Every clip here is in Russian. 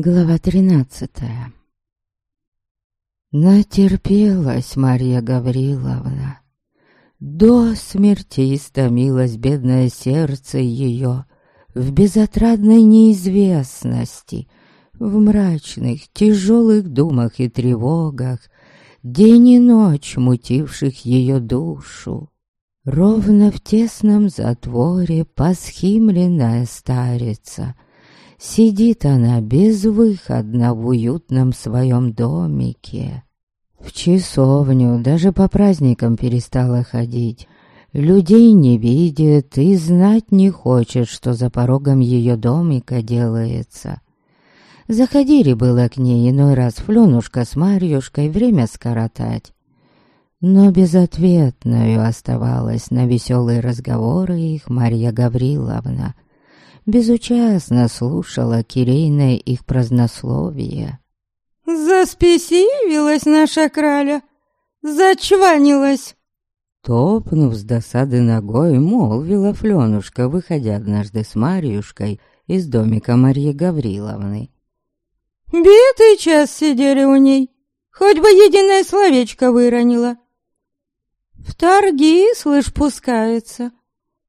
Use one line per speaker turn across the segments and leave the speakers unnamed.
Глава тринадцатая. Натерпелась Марья Гавриловна. До смерти истомилось бедное сердце ее в безотрадной неизвестности, в мрачных, тяжелых думах и тревогах, день и ночь мутивших ее душу. Ровно в тесном затворе посхимленная старица — Сидит она безвыходно в уютном своем домике. В часовню даже по праздникам перестала ходить. Людей не видит и знать не хочет, что за порогом ее домика делается. Заходили было к ней иной раз Флёнушка с Марьюшкой время скоротать. Но безответную оставалась на веселые разговоры их Марья Гавриловна — безучастно слушала Кирейное их празднословие.
«Заспесивилась наша краля, зачванилась!»
Топнув с досады ногой, молвила Флёнушка, выходя однажды с Марьюшкой из домика Марьи Гавриловны.
«Битый час сидели у ней, хоть бы единое словечко выронила. В торги, слышь, пускается,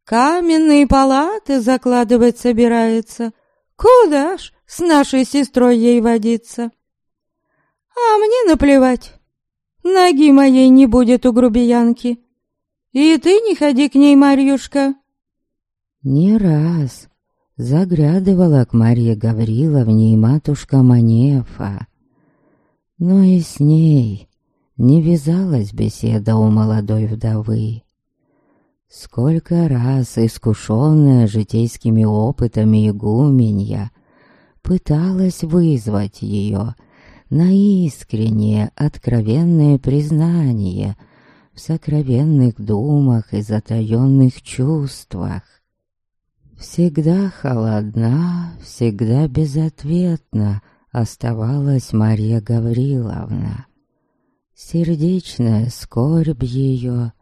Каменные палаты закладывать собирается. Куда ж с нашей сестрой ей водиться? А мне наплевать. Ноги моей не будет у грубиянки. И ты не ходи к ней, Марьюшка.
Не раз заглядывала к Марье Гавриловне и матушка Манефа. Но и с ней не вязалась беседа у молодой вдовы. Сколько раз искушенная житейскими опытами игуменья пыталась вызвать ее на искреннее, откровенное признание в сокровенных думах и затаенных чувствах. Всегда холодна, всегда безответна оставалась Марья Гавриловна. Сердечная скорбь ее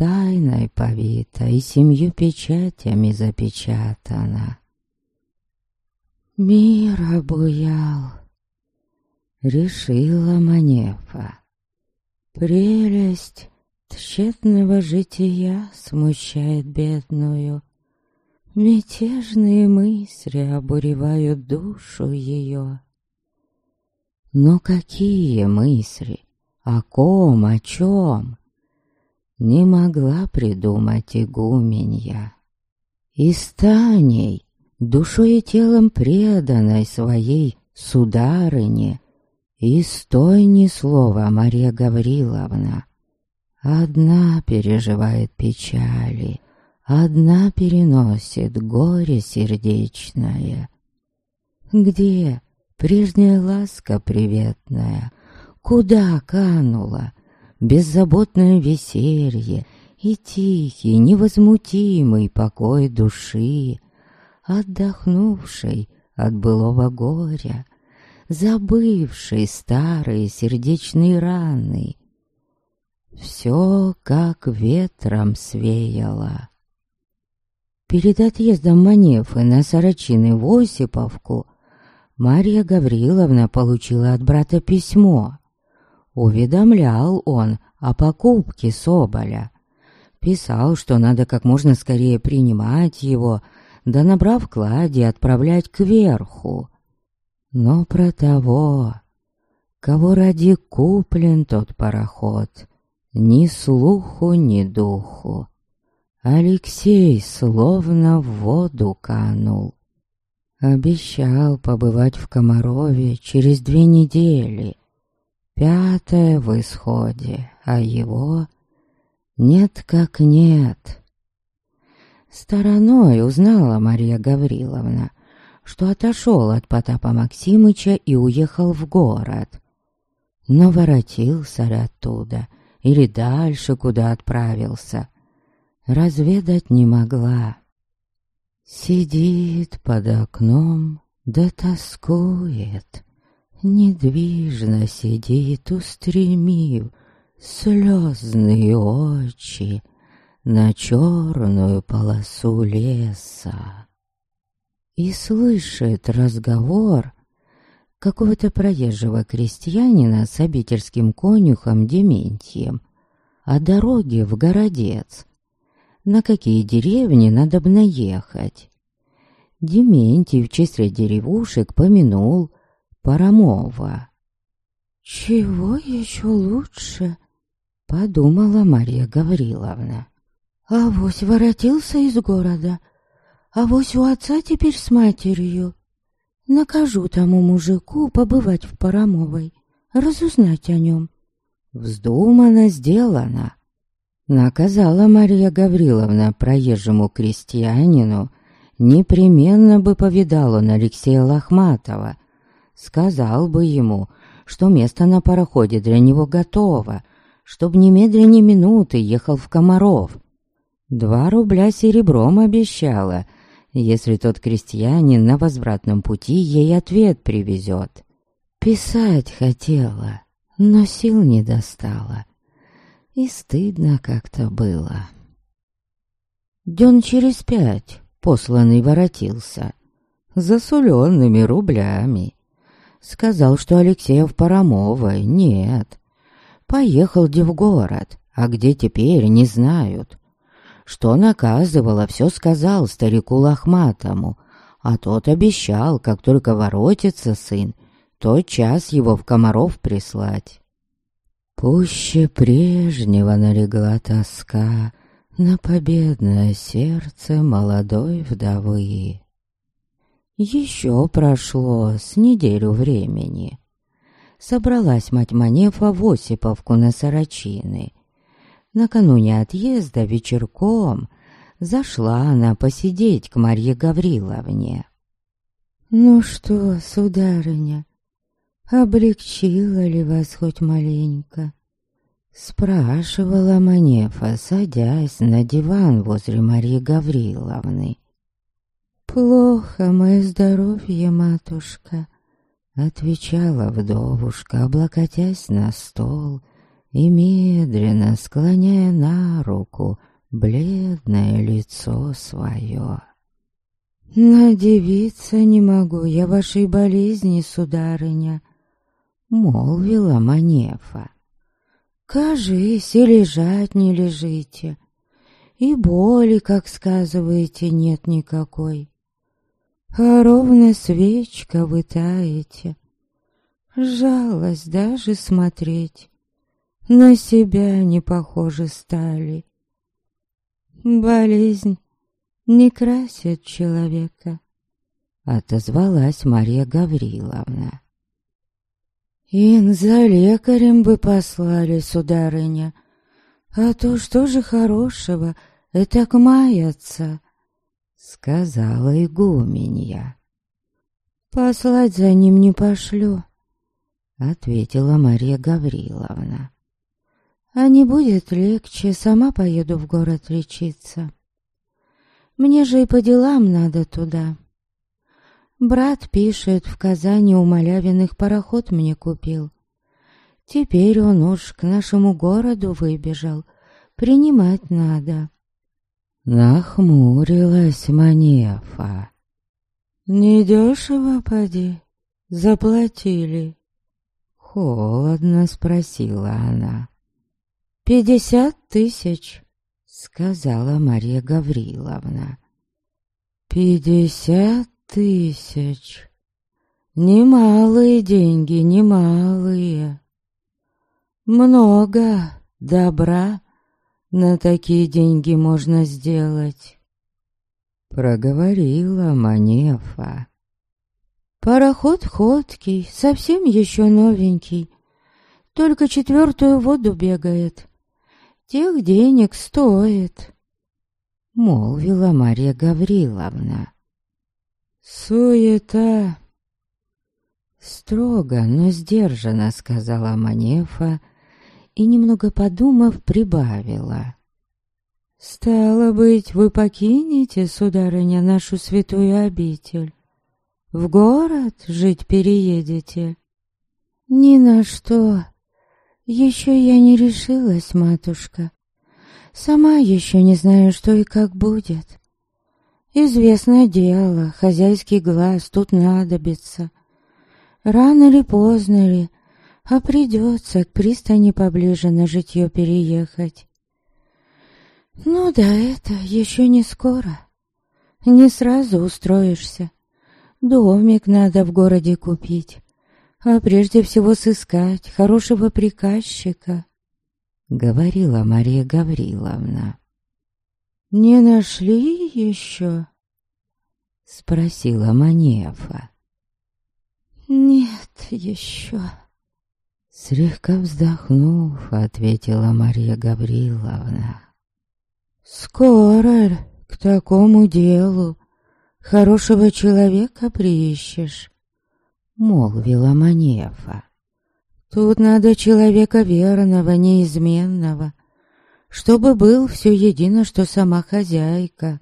тайной повита и семью печатями запечатана. Мир обуял, решила Манефа. Прелесть тщетного жития смущает бедную. Мятежные мысли обуревают душу ее. Но какие мысли? О ком, о чем? Не могла придумать игуменья. И станей, душой и телом преданной своей сударыне, и стой ни слова Мария Гавриловна. Одна переживает печали, одна переносит горе сердечное. Где прежняя ласка приветная, куда канула беззаботное веселье и тихий, невозмутимый покой души, отдохнувшей от былого горя, забывшей старые сердечные раны. Все как ветром свеяло. Перед отъездом Манефы на Сорочины в Осиповку Марья Гавриловна получила от брата письмо. Уведомлял он о покупке Соболя. Писал, что надо как можно скорее принимать его, да набрав клади отправлять кверху. Но про того, кого ради куплен тот пароход, ни слуху, ни духу. Алексей словно в воду канул. Обещал побывать в Комарове через две недели. Пятое в исходе, а его нет как нет. Стороной узнала Мария Гавриловна, что отошел от Потапа Максимыча и уехал в город. Но воротился ли оттуда или дальше куда отправился, разведать не могла. Сидит под окном, да тоскует. Недвижно сидит, устремив слезные очи на черную полосу леса. И слышит разговор какого-то проезжего крестьянина с обительским конюхом Дементием о дороге в городец. На какие деревни надо бы наехать. Дементий в числе деревушек помянул Парамова.
«Чего еще лучше?»
— подумала Марья Гавриловна.
«Авось воротился из города, авось у отца теперь с матерью. Накажу тому мужику побывать в Парамовой, разузнать о нем».
Вздумано сделано. Наказала Марья Гавриловна проезжему крестьянину, непременно бы повидал он Алексея Лохматова, сказал бы ему, что место на пароходе для него готово, чтоб немедленно минуты ехал в Комаров. Два рубля серебром обещала, если тот крестьянин на возвратном пути ей ответ привезет. Писать хотела, но сил не достала, и стыдно как-то было. Дён через пять посланный воротился, засуленными рублями. Сказал, что Алексея в Парамовой нет. Поехал где в город, а где теперь, не знают. Что наказывало, все сказал старику Лохматому, а тот обещал, как только воротится сын, тот час его в Комаров прислать. Пуще прежнего налегла тоска на победное сердце молодой вдовы. Еще прошло с неделю времени. Собралась мать Манефа в Осиповку на Сорочины. Накануне отъезда вечерком зашла она посидеть к Марье Гавриловне.
«Ну что, сударыня, облегчила ли вас хоть маленько?»
Спрашивала Манефа, садясь на диван возле Марьи Гавриловны.
«Плохо мое здоровье, матушка», —
отвечала вдовушка, облокотясь на стол и медленно склоняя на руку бледное лицо свое.
«Надевиться не могу я вашей болезни, сударыня», —
молвила Манефа.
«Кажись, и лежать не лежите, и боли, как сказываете, нет никакой а ровно свечка вы таете. Жалость даже смотреть, на себя не похожи стали. Болезнь не красит человека,
отозвалась Марья Гавриловна.
Ин за лекарем бы послали, сударыня, а то что же хорошего, это к маяться
сказала игуменья.
«Послать за ним не пошлю», —
ответила Марья Гавриловна.
«А не будет легче, сама поеду в город лечиться. Мне же и по делам надо туда. Брат пишет, в Казани у Малявиных пароход мне купил. Теперь он уж к нашему городу выбежал, принимать надо».
Нахмурилась Манефа.
«Недешево, поди, заплатили?»
Холодно спросила она.
«Пятьдесят тысяч», —
сказала Марья Гавриловна.
«Пятьдесят тысяч. Немалые деньги, немалые. Много добра на такие деньги можно сделать?»
Проговорила Манефа.
«Пароход ходкий, совсем еще новенький, только четвертую воду бегает. Тех денег стоит», —
молвила Марья Гавриловна.
«Суета!»
Строго, но сдержанно сказала Манефа, и, немного подумав, прибавила.
«Стало быть, вы покинете, сударыня, нашу святую обитель? В город жить переедете?» «Ни на что. Еще я не решилась, матушка. Сама еще не знаю, что и как будет. Известное дело, хозяйский глаз тут надобится.
рано ли поздно ли, а придется к пристани поближе на житье переехать. Ну да это еще не скоро. Не сразу устроишься. Домик надо в городе купить, а прежде всего сыскать хорошего приказчика, — говорила Мария Гавриловна. «Не нашли еще?» — спросила Манефа.
«Нет еще», —
слегка вздохнув, ответила Мария Гавриловна. «Скоро к такому делу хорошего человека приищешь», — молвила Манефа. «Тут надо человека верного, неизменного, чтобы был все едино, что сама хозяйка.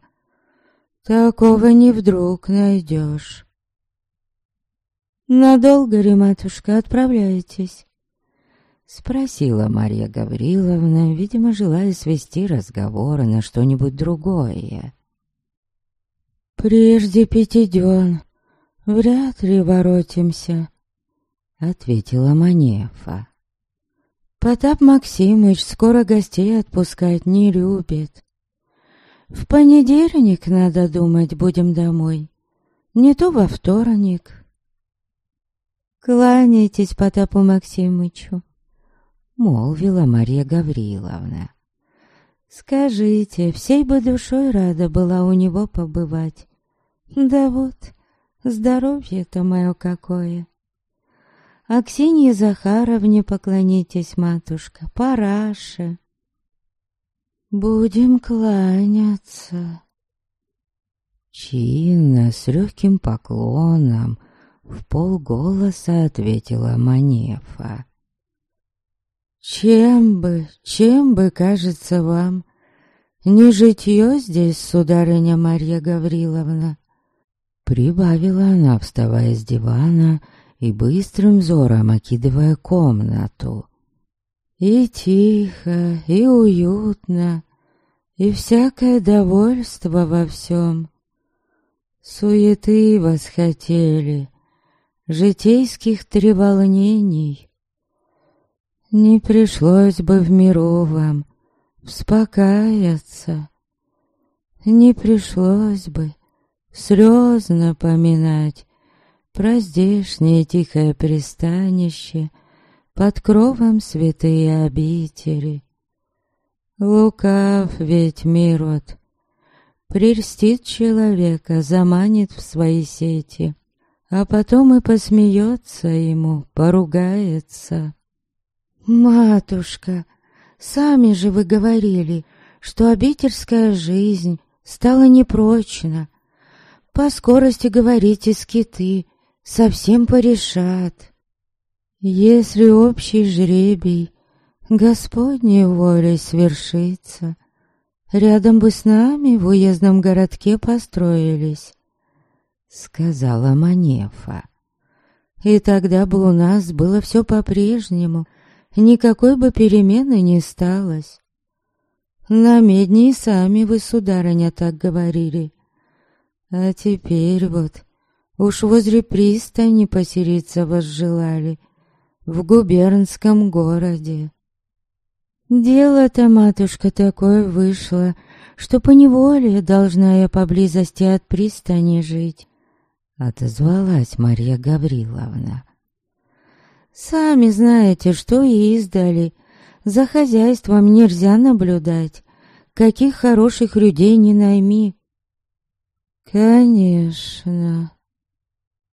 Такого не вдруг найдешь». «Надолго ли, матушка, отправляетесь?» Спросила Марья Гавриловна, видимо, желая свести разговор на что-нибудь другое. «Прежде пяти дён, вряд ли воротимся», — ответила Манефа. «Потап Максимыч скоро гостей отпускать не любит. В понедельник, надо думать, будем домой, не то во вторник». «Кланяйтесь Потапу Максимычу», молвила Мария Гавриловна. «Скажите, всей бы душой рада была у него побывать. Да вот, здоровье-то мое какое!» Аксинье Захаровне поклонитесь, матушка, параше. Будем кланяться. Чинно, с легким поклоном, в полголоса ответила Манефа. Чем бы, чем бы, кажется вам, не житье здесь, сударыня Марья Гавриловна? Прибавила она, вставая с дивана и быстрым взором окидывая комнату. И тихо, и уютно, и всякое довольство во всем. Суеты восхотели, житейских треволнений, не пришлось бы в миру вам успокаиваться. Не пришлось бы слезно поминать про здешнее тихое пристанище под кровом святые обители. Лукав ведь мирот, прельстит человека, заманит в свои сети, а потом и посмеется ему, поругается. «Матушка, сами же вы говорили, что обительская жизнь стала непрочна. По скорости, говорите, скиты совсем порешат. Если общий жребий Господней волей свершится, рядом бы с нами в уездном городке построились», — сказала Манефа. «И тогда бы у нас было все по-прежнему» никакой бы перемены не сталось. На медне и сами вы, сударыня, так говорили. А теперь вот уж возле пристани поселиться вас желали, в губернском городе. Дело-то, матушка, такое вышло, что поневоле должна я поблизости от пристани жить, отозвалась Марья Гавриловна. Сами знаете, что и издали. За хозяйством нельзя наблюдать. Каких хороших людей не найми. Конечно,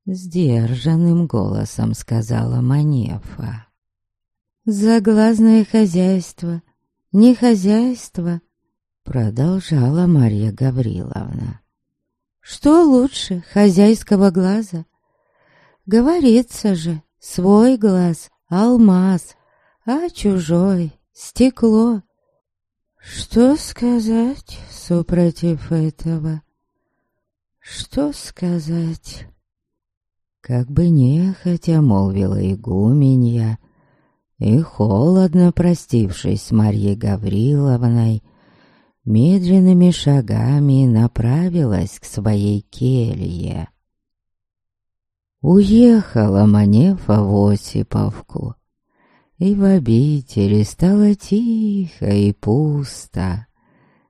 сдержанным голосом сказала Манефа. Заглазное хозяйство, не хозяйство, продолжала Марья Гавриловна. Что лучше хозяйского глаза? Говорится же, Свой глаз — алмаз, а чужой — стекло. Что сказать супротив этого? Что сказать? Как бы нехотя молвила игуменья, и холодно простившись с Марьей Гавриловной, медленными шагами направилась к своей келье. Уехала Манефа в Осиповку, и в обители стало тихо и пусто.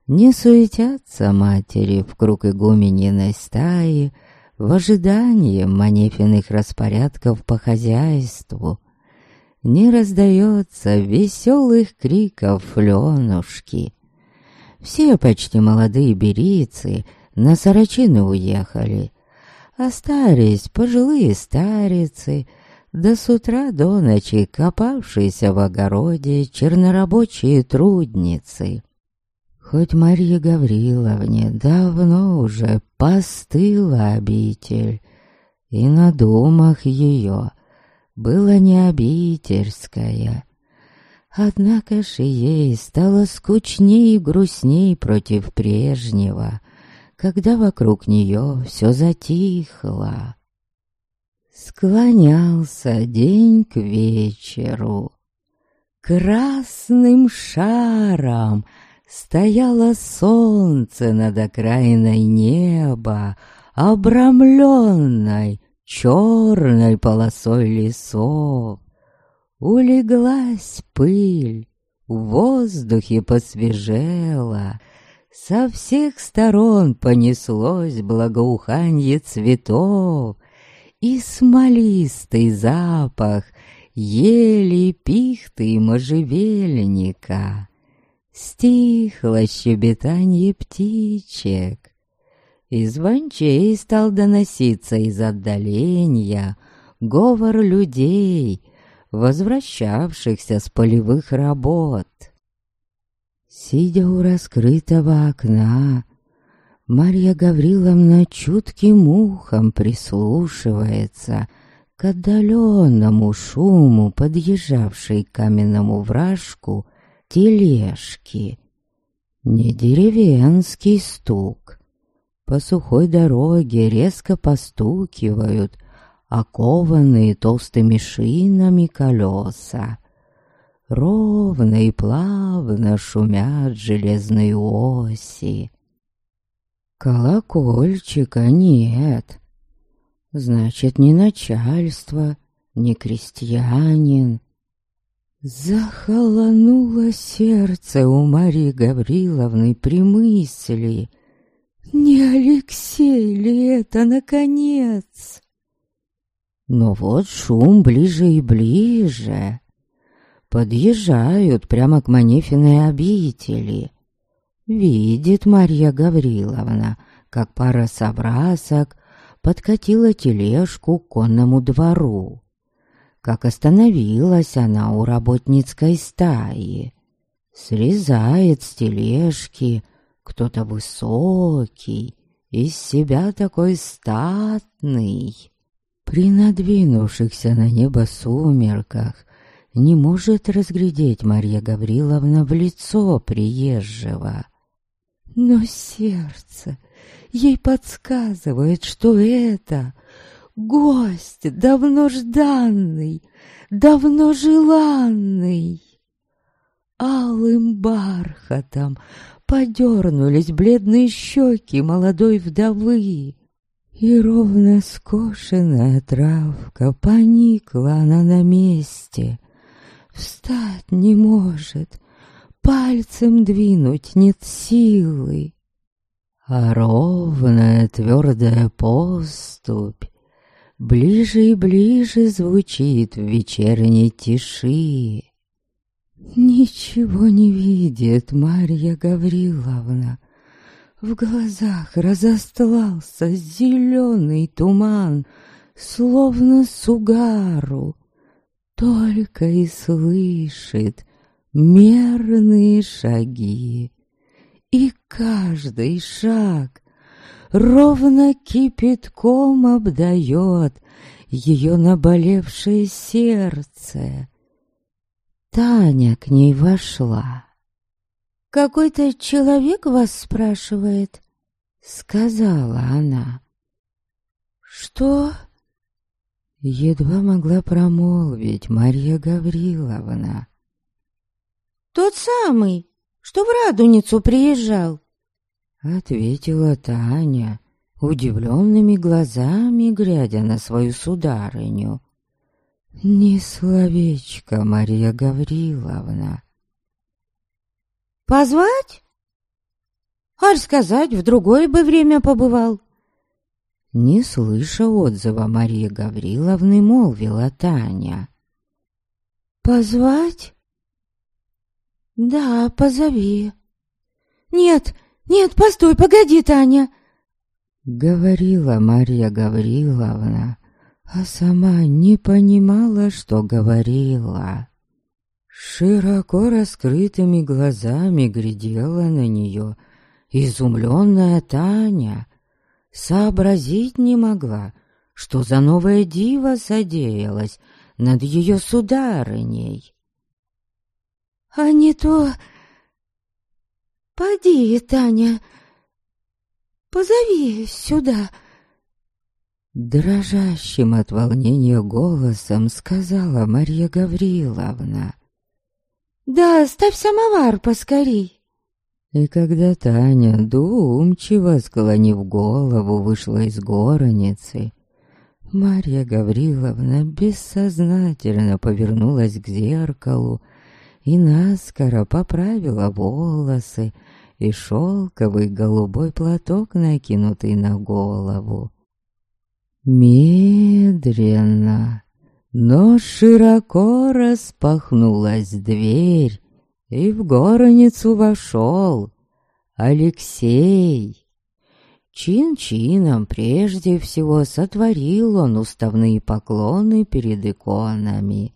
Не суетятся матери в круг игумениной стаи в ожидании манефиных распорядков по хозяйству. Не раздается веселых криков Ленушки. Все почти молодые берицы на Сорочины уехали, Остались пожилые старицы, до с утра до ночи копавшиеся в огороде чернорабочие трудницы. Хоть Марье Гавриловне давно уже постыла обитель, и на домах ее было не обительская. Однако же ей стало скучней и грустней против прежнего — когда вокруг нее все затихло. Склонялся день к вечеру. Красным шаром стояло солнце над окраиной неба, обрамленной черной полосой лесов. Улеглась пыль, в воздухе посвежела — со всех сторон понеслось благоуханье цветов и смолистый запах ели, пихты и можжевельника. Стихло щебетанье птичек, и звончей стал доноситься из отдаления говор людей, возвращавшихся с полевых работ. Сидя у раскрытого окна, Марья Гавриловна чутким ухом прислушивается к отдаленному шуму подъезжавшей к каменному вражку тележки. Не деревенский стук. По сухой дороге резко постукивают окованные толстыми шинами колеса. Ровно и плавно шумят железные оси. Колокольчика нет. Значит, ни начальство, ни крестьянин. Захолонуло сердце у Марии Гавриловны при мысли. Не Алексей ли это, наконец? Но вот шум ближе и ближе подъезжают прямо к Манефиной обители. Видит Марья Гавриловна, как пара соврасок подкатила тележку к конному двору. Как остановилась она у работницкой стаи. Срезает с тележки кто-то высокий, из себя такой статный. При надвинувшихся на небо сумерках не может разглядеть Марья Гавриловна в лицо приезжего. Но сердце ей подсказывает, что это гость давно жданный, давно желанный. Алым бархатом подернулись бледные щеки молодой вдовы, и ровно скошенная травка поникла она на месте, Встать не может, пальцем двинуть нет силы. А ровная твердая поступь Ближе и ближе звучит в вечерней тиши. Ничего не видит Марья Гавриловна. В глазах разостлался зеленый туман, Словно сугару только и слышит мерные шаги. И каждый шаг ровно кипятком обдает ее наболевшее сердце. Таня к ней вошла. «Какой-то человек вас спрашивает?» — сказала она. «Что?» Едва могла промолвить Марья Гавриловна.
«Тот самый, что в Радуницу приезжал», —
ответила Таня удивленными глазами глядя на свою сударыню. «Ни словечко, Мария Гавриловна!»
«Позвать? Аль сказать, в другое бы время побывал!»
Не слыша отзыва Марии Гавриловны, молвила Таня.
«Позвать?» «Да, позови». «Нет, нет, постой, погоди, Таня!»
Говорила Марья Гавриловна, а сама не понимала, что говорила. Широко раскрытыми глазами глядела на нее изумленная Таня, сообразить не могла, что за новое диво содеялось над ее сударыней.
«А не то... Поди, Таня, позови сюда!»
Дрожащим от волнения голосом сказала Марья Гавриловна.
«Да, ставь самовар поскорей!»
И когда Таня, думчиво склонив голову, вышла из горницы, Марья Гавриловна бессознательно повернулась к зеркалу и наскоро поправила волосы и шелковый голубой платок, накинутый на голову. Медленно, но широко распахнулась дверь, и в горницу вошел Алексей. Чин-чином прежде всего сотворил он уставные поклоны перед иконами,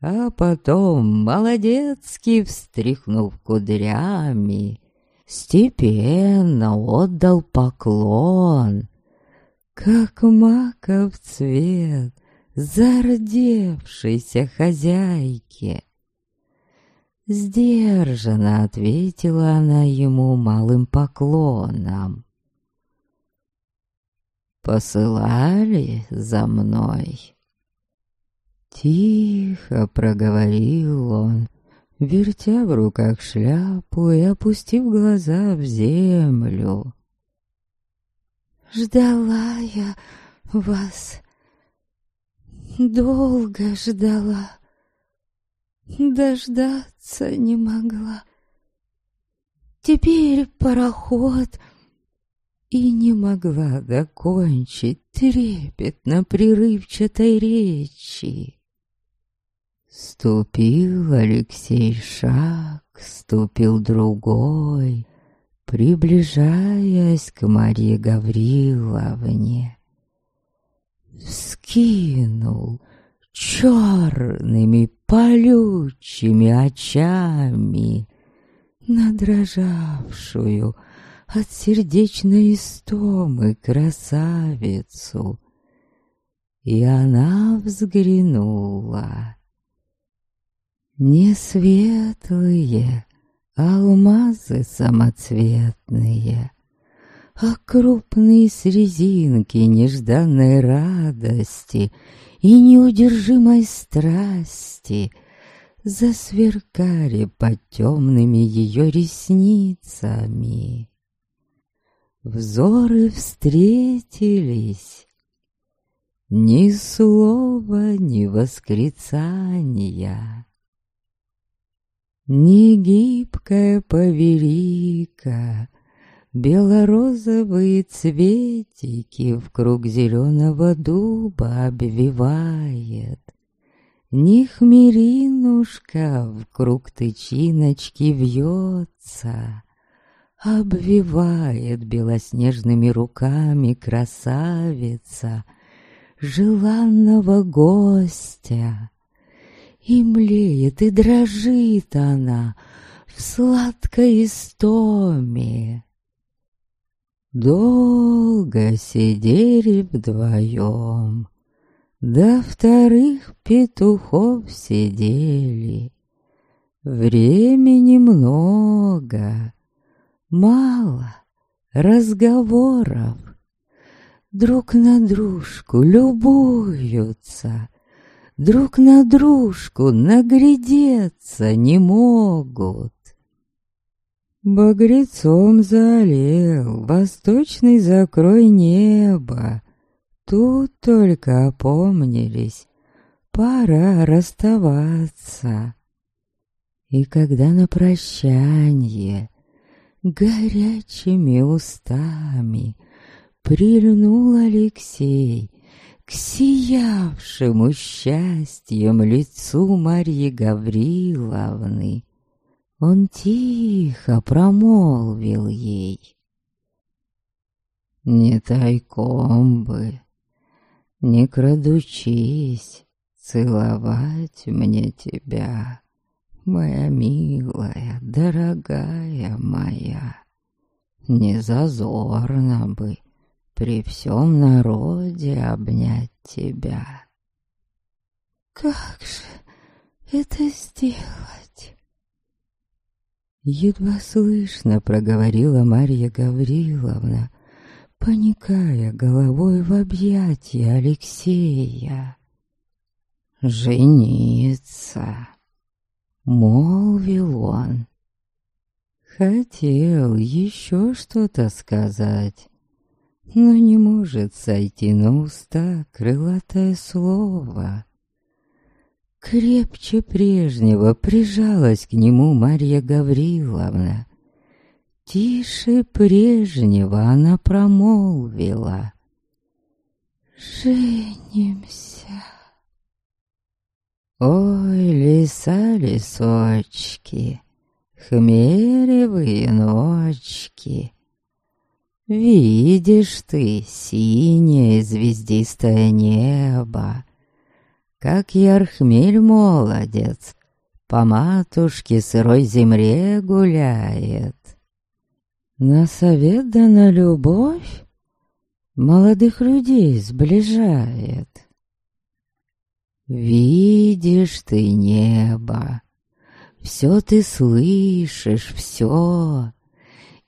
а потом, молодецкий встряхнув кудрями, степенно отдал поклон, как маков цвет зардевшейся хозяйке. Сдержанно ответила она ему малым поклоном. «Посылали за мной?» Тихо проговорил он, вертя в руках шляпу и опустив глаза в землю.
«Ждала я вас, долго ждала, дождаться не могла. Теперь пароход и не могла докончить трепетно-прерывчатой речи.
Ступил Алексей шаг, ступил другой, приближаясь к Марье Гавриловне. Вскинул черными полючими очами на дрожавшую от сердечной истомы красавицу, и она взглянула. Не светлые алмазы самоцветные, А крупные с резинки нежданной радости И неудержимой страсти Засверкали под темными ее ресницами. Взоры встретились, ни слова, ни восклицания. Негибкая поверика, Белорозовые цветики В круг зеленого дуба обвивает. Не хмеринушка в круг тычиночки вьется, Обвивает белоснежными руками красавица Желанного гостя. И млеет, и дрожит она в сладкой истоме. Долго сидели вдвоем, до вторых петухов сидели. Времени много, мало разговоров. Друг на дружку любуются, друг на дружку наглядеться не могут. Багрецом залил восточный закрой неба. Тут только опомнились, пора расставаться. И когда на прощанье горячими устами прильнул Алексей к сиявшему счастьем лицу Марьи Гавриловны, он тихо промолвил ей. «Не тайком бы, не крадучись, целовать мне тебя, моя милая, дорогая моя. Не зазорно бы при всем народе обнять тебя».
«Как же это сделать?»
Едва слышно проговорила Марья Гавриловна, поникая головой в объятия Алексея. «Жениться!» — молвил он. Хотел еще что-то сказать, но не может сойти на уста крылатое слово. Крепче прежнего прижалась к нему Марья Гавриловна. Тише прежнего она промолвила.
«Женимся».
Ой, леса, лесочки, хмелевые ночки, Видишь ты синее звездистое небо, как ярхмель молодец, по матушке сырой земле гуляет. На совет да на любовь молодых людей сближает. Видишь ты небо, все ты слышишь, все,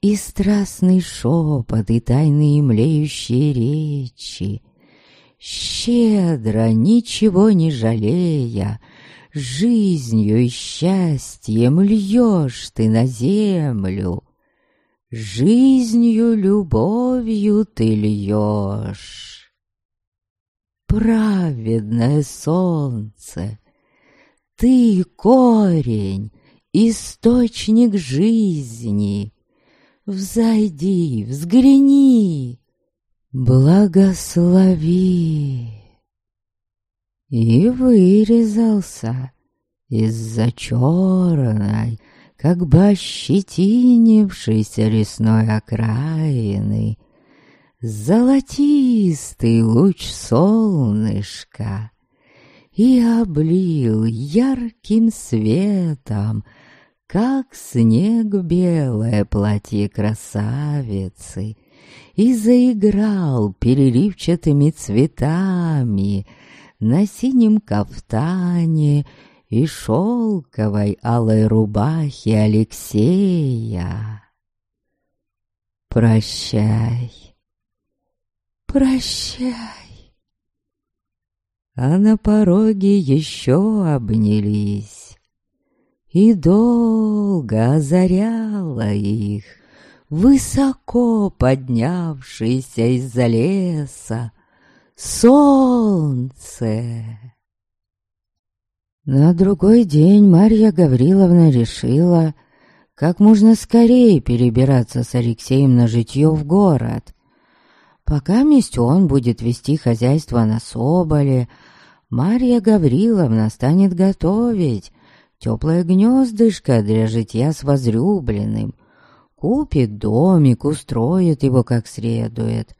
и страстный шепот, и тайные млеющие речи — щедро, ничего не жалея, жизнью и счастьем льешь ты на землю, жизнью, любовью ты льешь. Праведное солнце, ты корень, источник жизни, взойди, взгляни, благослови. И вырезался из-за черной, как бы ощетинившейся лесной окраины, золотистый луч солнышка и облил ярким светом, как снег белое платье красавицы, и заиграл переливчатыми цветами на синем кафтане и шелковой алой рубахе Алексея. Прощай, прощай. А на пороге еще обнялись, и долго озаряла их высоко поднявшийся из-за леса, солнце. На другой день Марья Гавриловна решила, как можно скорее перебираться с Алексеем на житье в город. Пока месть он будет вести хозяйство на Соболе, Марья Гавриловна станет готовить теплое гнездышко для житья с возлюбленным, Купит домик, устроит его как следует.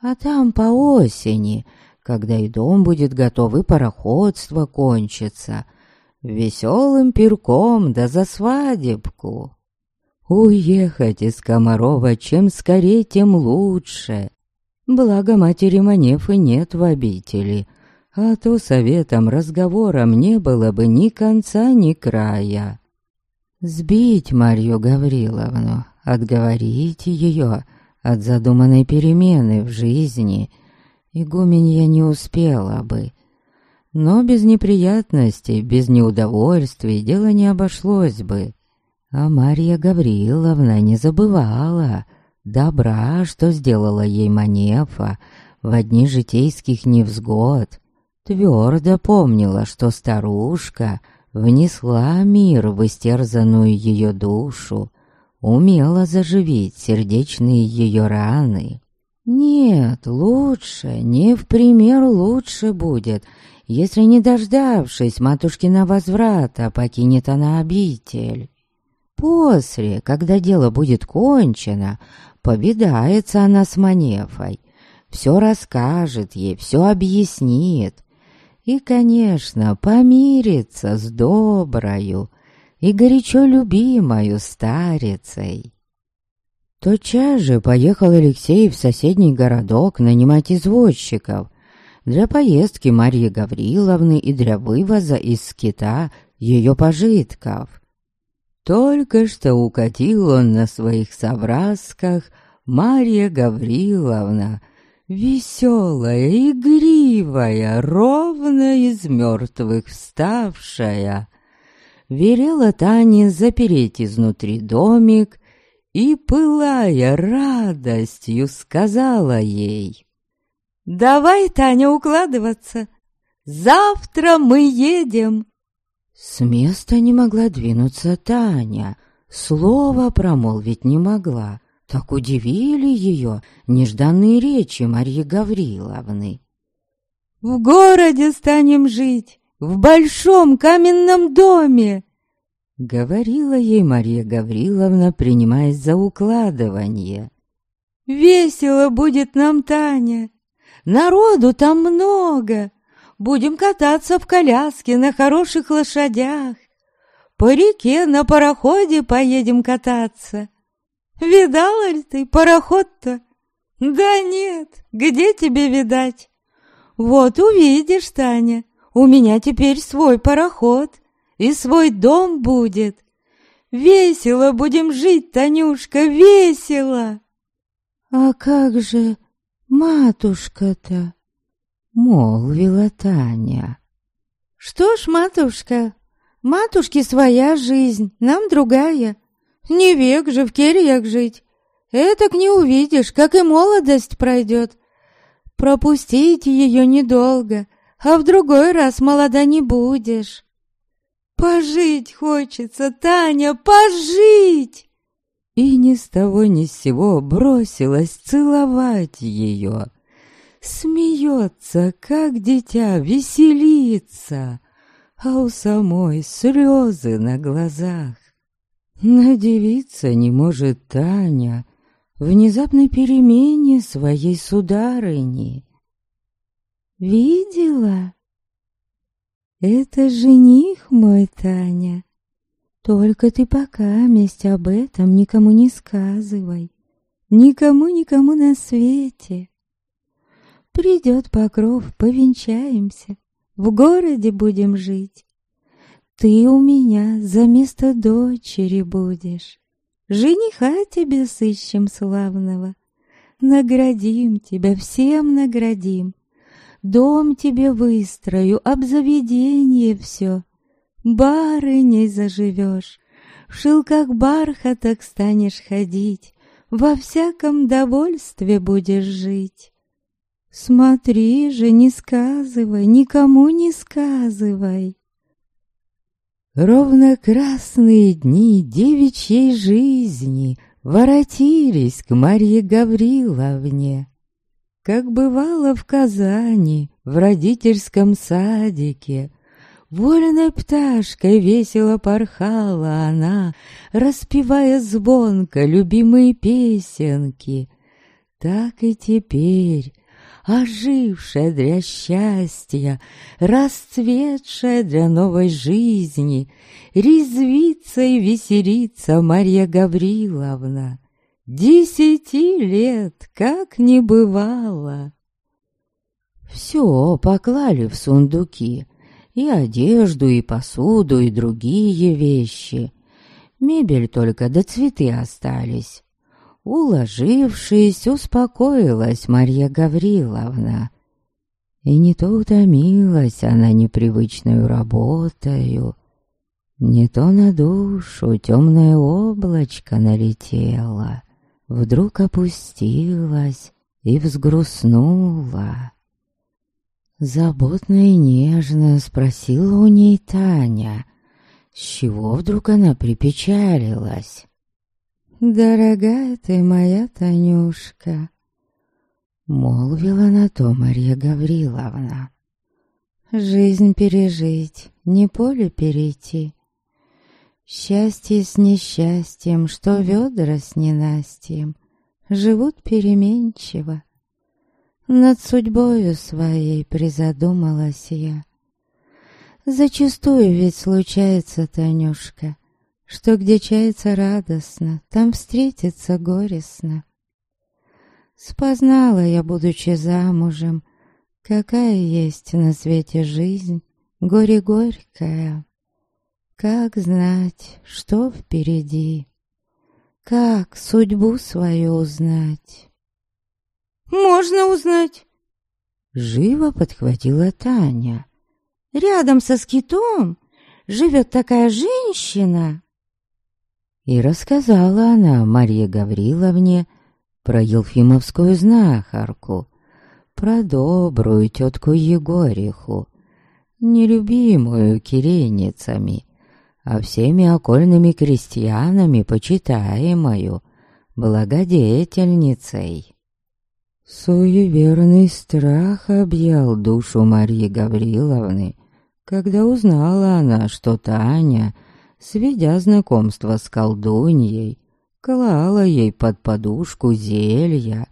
А там по осени, когда и дом будет готов, и пароходство кончится, веселым пирком да за свадебку. Уехать из Комарова чем скорее, тем лучше. Благо матери Манефы нет в обители, а то советом, разговором не было бы ни конца, ни края. Сбить Марью Гавриловну, отговорить ее от задуманной перемены в жизни игуменья не успела бы. Но без неприятностей, без неудовольствий дело не обошлось бы. А Марья Гавриловна не забывала добра, что сделала ей Манефа в одни житейских невзгод. Твердо помнила, что старушка внесла мир в истерзанную ее душу, умела заживить сердечные ее раны. Нет, лучше, не в пример лучше будет, если, не дождавшись матушкина возврата, покинет она обитель. После, когда дело будет кончено, победается она с Манефой, все расскажет ей, все объяснит. И, конечно, помирится с доброю и горячо любимою старицей. Тотчас же поехал Алексей в соседний городок нанимать извозчиков для поездки Марьи Гавриловны и для вывоза из скита ее пожитков. Только что укатил он на своих соврасках Марья Гавриловна, веселая, игривая, ровно из мертвых вставшая. Велела Тане запереть изнутри домик и, пылая радостью, сказала ей. «Давай, Таня, укладываться. Завтра мы едем». С места не могла двинуться Таня, слова промолвить не могла. Так удивили ее нежданные речи Марьи Гавриловны. «В городе станем жить, в большом каменном доме!» Говорила ей Марья Гавриловна, принимаясь за укладывание. «Весело будет нам, Таня! Народу там много! Будем кататься в коляске на хороших лошадях. По реке на пароходе поедем кататься. Видала ли ты пароход-то? Да нет, где тебе видать? Вот увидишь, Таня, у меня теперь свой пароход и свой дом будет. Весело будем жить, Танюшка, весело. А как же матушка-то? Молвила Таня. Что ж, матушка, матушке своя жизнь, нам другая. Не век же в кельях жить. Этак не увидишь, как и молодость пройдет. Пропустить ее недолго, а в другой раз молода не будешь. Пожить хочется, Таня, пожить!» И ни с того ни с сего бросилась целовать ее. Смеется, как дитя, веселится, а у самой слезы на глазах. Надевиться не может Таня внезапной перемене своей сударыни. «Видела? Это жених мой, Таня. Только ты пока месть об этом никому не сказывай. Никому-никому на свете. Придет покров, повенчаемся, в городе будем жить. Ты у меня за место дочери будешь. Жениха тебе сыщем славного. Наградим тебя, всем наградим. Дом тебе выстрою, обзаведение все. Барыней заживешь, в шелках бархаток станешь ходить, Во всяком довольстве будешь жить. Смотри же, не сказывай, никому не сказывай. Ровно красные дни девичьей жизни Воротились к Марье Гавриловне. Как бывало в Казани, в родительском садике, Вольной пташкой весело порхала она, Распевая звонко любимые песенки. Так и теперь ожившая для счастья, расцветшая для новой жизни, резвится и веселится Марья Гавриловна. Десяти лет, как не бывало. Все поклали в сундуки, и одежду, и посуду, и другие вещи. Мебель только до да цветы остались. Уложившись, успокоилась Марья Гавриловна. И не то утомилась она непривычную работою. Не то на душу темное облачко налетело, Вдруг опустилось и взгрустнуло. Заботно и нежно спросила у ней Таня, с чего вдруг она припечалилась. «Дорогая ты моя Танюшка», — молвила на то Марья Гавриловна. «Жизнь пережить, не поле перейти. Счастье с несчастьем, что ведра с ненастьем, живут переменчиво. Над судьбою своей призадумалась я. Зачастую ведь случается, Танюшка, что где чается радостно, там встретится горестно. Спознала я, будучи замужем, какая есть на свете жизнь, горе горькая. Как знать, что впереди? Как судьбу свою узнать?
«Можно узнать!»
Живо подхватила Таня.
«Рядом со скитом живет такая женщина!»
И рассказала она Марье Гавриловне про Елфимовскую знахарку, про добрую тетку Егориху, нелюбимую кирейницами, а всеми окольными крестьянами почитаемою, благодетельницей. Суеверный страх объял душу Марьи Гавриловны, когда узнала она, что Таня, сведя знакомство с колдуньей, клала ей под подушку зелья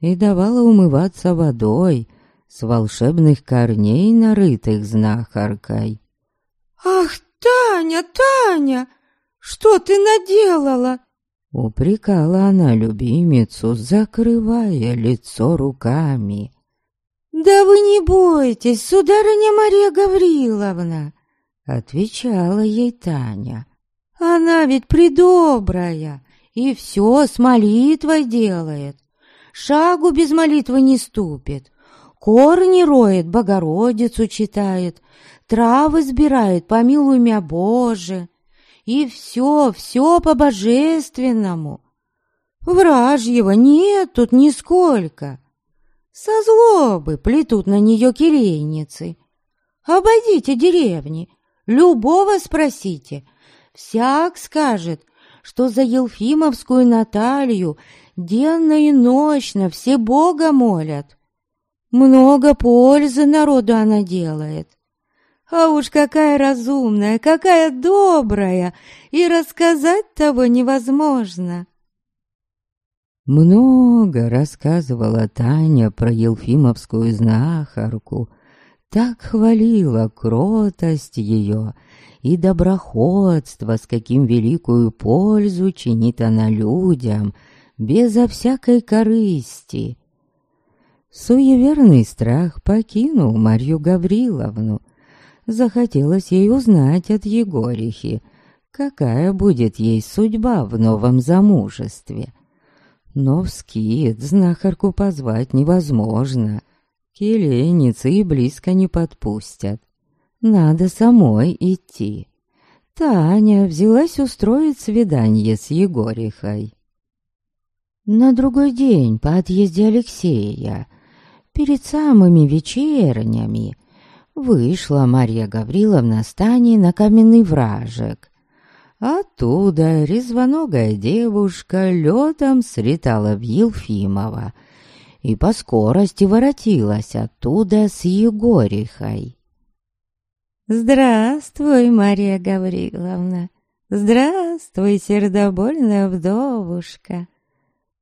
и давала умываться водой с волшебных корней, нарытых знахаркой.
«Ах «Таня, Таня, что ты наделала?»
Упрекала она любимицу, закрывая лицо руками.
«Да вы не бойтесь, сударыня Мария Гавриловна!»
Отвечала ей Таня.
«Она ведь придобрая и все с молитвой делает. Шагу без молитвы не ступит, корни роет, Богородицу читает, травы сбирает, помилуй меня, Боже, и все, все по-божественному. Вражьего нет тут нисколько. Со злобы плетут на нее кирейницы. Обойдите деревни, любого спросите. Всяк скажет, что за Елфимовскую Наталью денно и ночно все Бога молят. Много пользы народу она делает. А уж какая разумная, какая добрая, и рассказать того невозможно.
Много рассказывала Таня про Елфимовскую знахарку, так хвалила кротость ее и доброходство, с каким великую пользу чинит она людям, безо всякой корысти. Суеверный страх покинул Марью Гавриловну, захотелось ей узнать от Егорихи, какая будет ей судьба в новом замужестве. Но в скит знахарку позвать невозможно. Келеницы и близко не подпустят. Надо самой идти. Таня взялась устроить свидание с Егорихой. На другой день по отъезде Алексея, перед самыми вечернями, Вышла Марья Гавриловна с Таней на каменный вражек. Оттуда резвоногая девушка летом слетала в Елфимова и по скорости воротилась оттуда с Егорихой.
«Здравствуй, Марья Гавриловна! Здравствуй, сердобольная вдовушка!»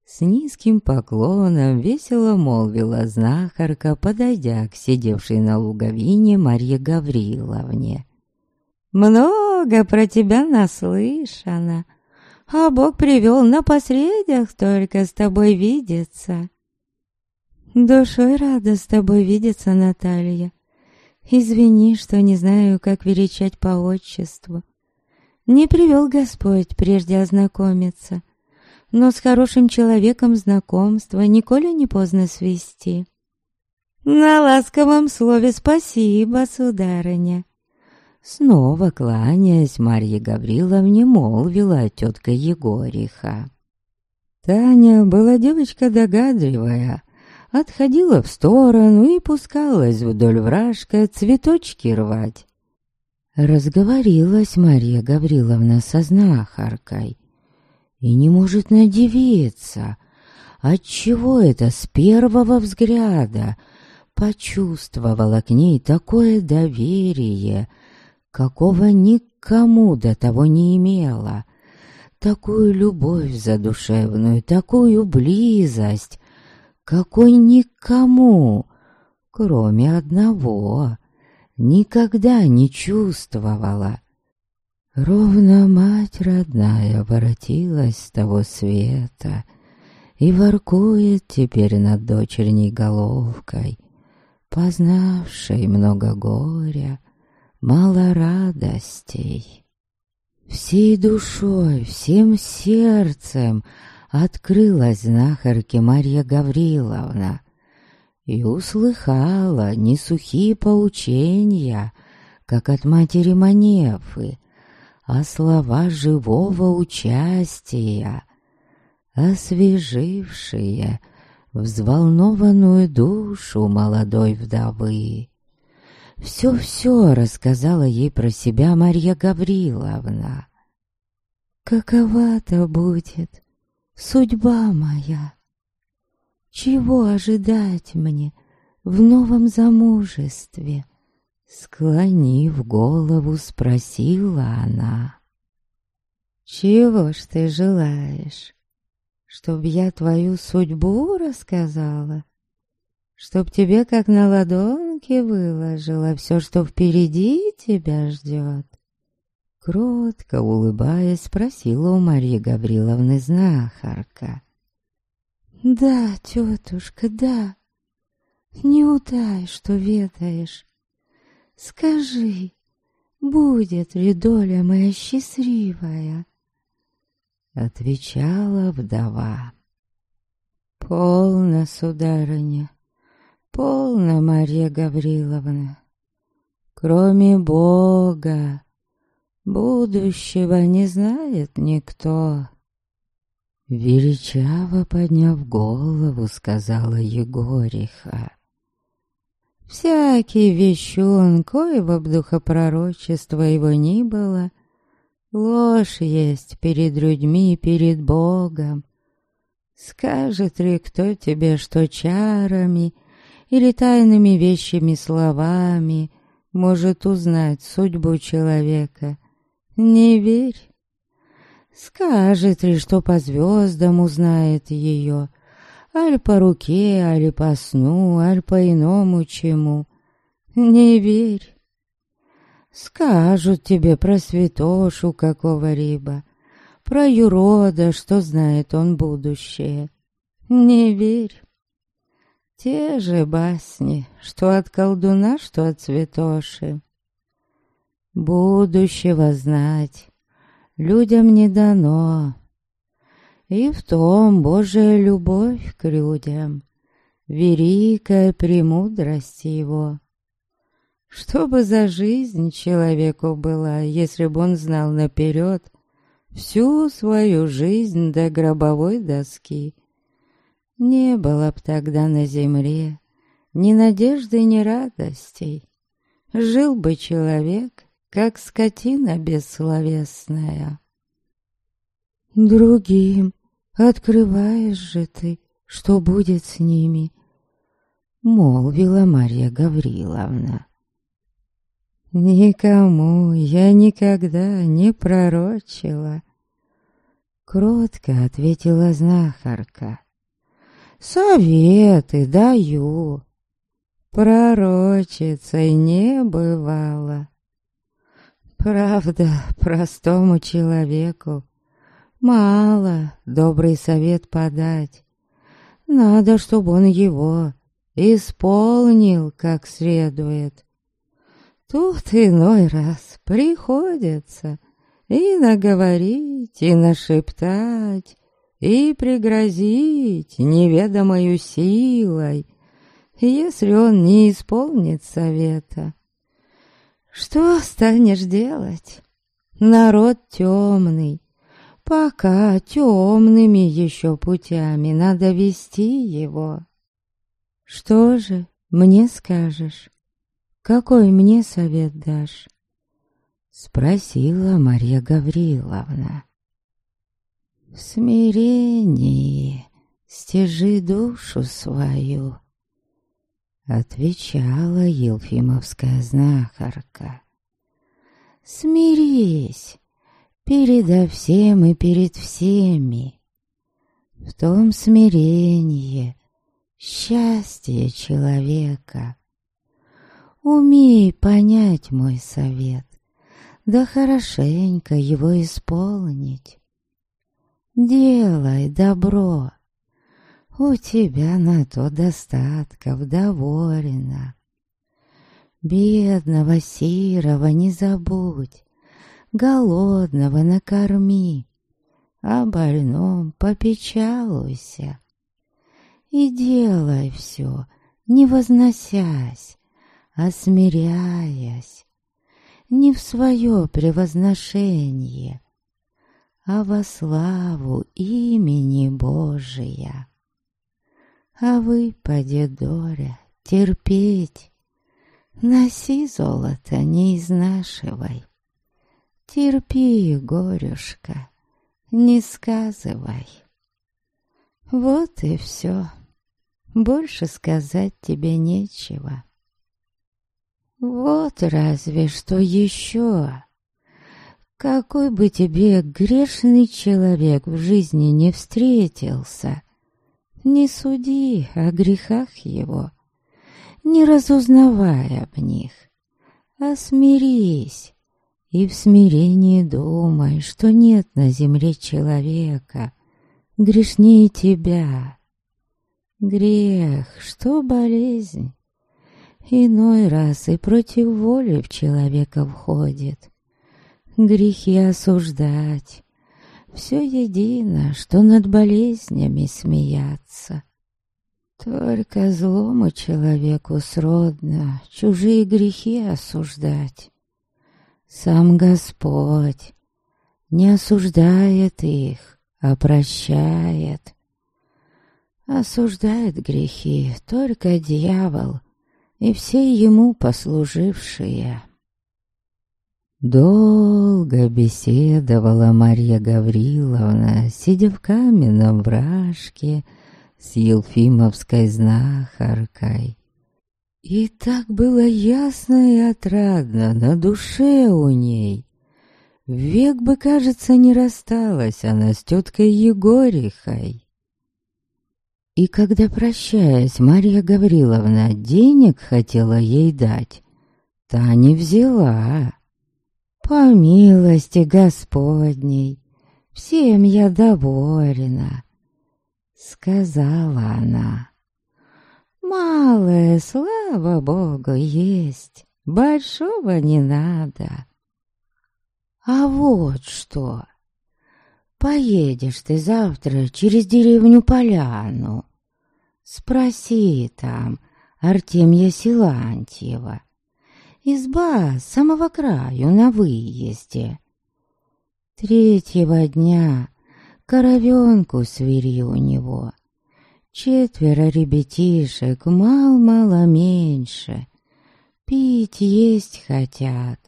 С низким поклоном весело молвила знахарка, подойдя к сидевшей на луговине Марье Гавриловне.
«Много про тебя наслышано, а Бог привел на посредях только с тобой видеться». «Душой рада с тобой видеться, Наталья. Извини, что не знаю, как величать по отчеству. Не привел Господь прежде ознакомиться» но с хорошим человеком знакомство николи не поздно свести. На ласковом слове спасибо, сударыня.
Снова кланяясь, Марья Гавриловне молвила тетка Егориха. Таня была девочка догадливая, отходила в сторону и пускалась вдоль вражка цветочки рвать. Разговорилась Марья Гавриловна со знахаркой и не может надевиться, отчего это с первого взгляда почувствовала к ней такое доверие, какого никому до того не имела, такую любовь задушевную, такую близость, какой никому, кроме одного, никогда не чувствовала. Ровно мать родная воротилась с того света и воркует теперь над дочерней головкой, познавшей много горя, мало радостей. Всей душой, всем сердцем открылась знахарке Марья Гавриловна, и услыхала не сухие поучения, как от матери Манефы, а слова живого участия, освежившие взволнованную душу молодой вдовы. Все-все рассказала ей про себя Марья Гавриловна. «Какова-то будет судьба моя?» Чего ожидать мне в новом замужестве? Склонив голову, спросила она. Чего ж ты желаешь? Чтоб я твою судьбу рассказала? Чтоб тебе как на ладонке выложила все, что впереди тебя ждет? Кротко улыбаясь, спросила у Марьи Гавриловны знахарка. «Да, тетушка, да. Не удай, что ведаешь. Скажи, будет ли доля моя счастливая?» Отвечала вдова. «Полно, сударыня, полно, Марья Гавриловна. Кроме Бога, будущего не знает никто». Величаво подняв голову, сказала Егориха. Всякий вещун, коего б духопророчества его ни было, Ложь есть перед людьми и перед Богом. Скажет ли кто тебе, что чарами или тайными вещими словами может узнать судьбу человека? Не верь. Скажет ли, что по звездам узнает ее, Аль по руке, аль по сну, аль по иному чему. Не верь. Скажут тебе про святошу какого-либо, Про юрода, что знает он будущее. Не верь. Те же басни, что от колдуна, что от святоши. Будущего знать людям не дано. И в том Божия любовь к людям, великая премудрость его. Что бы за жизнь человеку была, если бы он знал наперед всю свою жизнь до гробовой доски? Не было б тогда на земле ни надежды, ни радостей. Жил бы человек как скотина бессловесная. Другим открываешь же ты, что будет с ними, молвила Марья Гавриловна. Никому я никогда не пророчила, кротко ответила знахарка. Советы даю, пророчицей не бывало. Правда, простому человеку мало добрый совет подать. Надо, чтобы он его исполнил как следует. Тут иной раз приходится и наговорить, и нашептать, и пригрозить неведомою силой, если он не исполнит совета. Что станешь делать? Народ темный. Пока темными еще путями надо вести его. Что же мне скажешь? Какой мне совет дашь? Спросила Марья Гавриловна. В смирении стяжи душу свою, Отвечала Елфимовская знахарка. Смирись передо всем и перед всеми. В том смирении счастье человека. Умей понять мой совет, да хорошенько его исполнить. Делай добро, у тебя на то достатков доволено. Бедного сирого не забудь, голодного накорми, о больном попечалуйся. И делай все, не возносясь, а смиряясь, не в свое превозношение, а во славу имени Божия. А вы, поди, Доря, терпеть, носи золото, не изнашивай. Терпи, горюшка, не сказывай. Вот и все. Больше сказать тебе нечего. Вот разве что еще. Какой бы тебе грешный человек в жизни не встретился, не суди о грехах его, не разузнавая об них, а смирись и в смирении думай, что нет на земле человека грешнее тебя. Грех, что болезнь, иной раз и против воли в человека входит. Грехи осуждать, все едино, что над болезнями смеяться. Только злому человеку сродно чужие грехи осуждать. Сам Господь не осуждает их, а прощает. Осуждает грехи только дьявол и все ему послужившие. Долго беседовала Марья Гавриловна, сидя в каменном вражке с Елфимовской знахаркой. И так было ясно и отрадно на душе у ней. Век бы, кажется, не рассталась она с теткой Егорихой. И когда, прощаясь, Марья Гавриловна денег хотела ей дать, та не взяла. По милости Господней, всем я довольна, сказала она. Малое, слава Богу, есть, большого не надо. А вот что, поедешь ты завтра через деревню Поляну, спроси там Артемья Силантьева, Изба с самого краю на выезде. Третьего дня коровенку свери у него. Четверо ребятишек, мал-мало меньше. Пить есть хотят.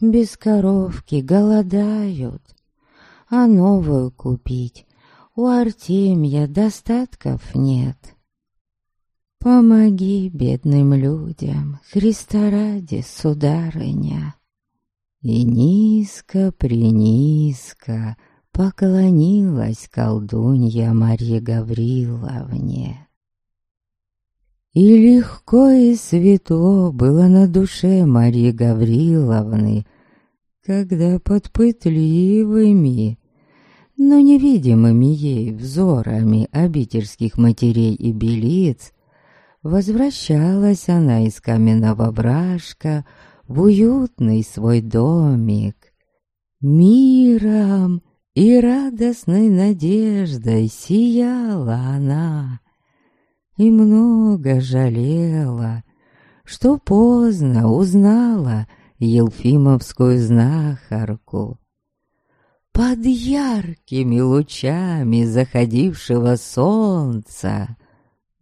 Без коровки голодают. А новую купить у Артемья достатков нет. Помоги бедным людям, Христа ради, сударыня. И низко-принизко поклонилась колдунья Марье Гавриловне. И легко и светло было на душе Марьи Гавриловны, когда под пытливыми, но невидимыми ей взорами обительских матерей и белиц Возвращалась она из каменного брашка в уютный свой домик. Миром и радостной надеждой сияла она. И много жалела, что поздно узнала Елфимовскую знахарку. Под яркими лучами заходившего солнца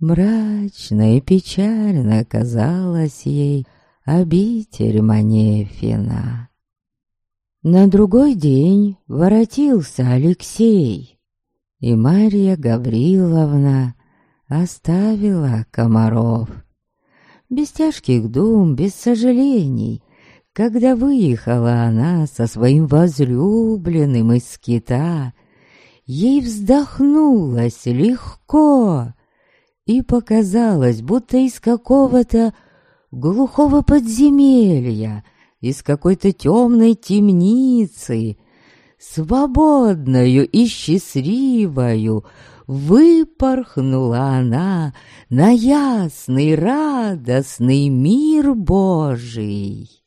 мрачно и печально казалась ей обитель Манефина. На другой день воротился Алексей, и Марья Гавриловна оставила комаров. Без тяжких дум, без сожалений, когда выехала она со своим возлюбленным из скита, ей вздохнулось легко и показалось, будто из какого-то глухого подземелья, из какой-то темной темницы, свободною и счастливою, выпорхнула она на ясный радостный мир Божий.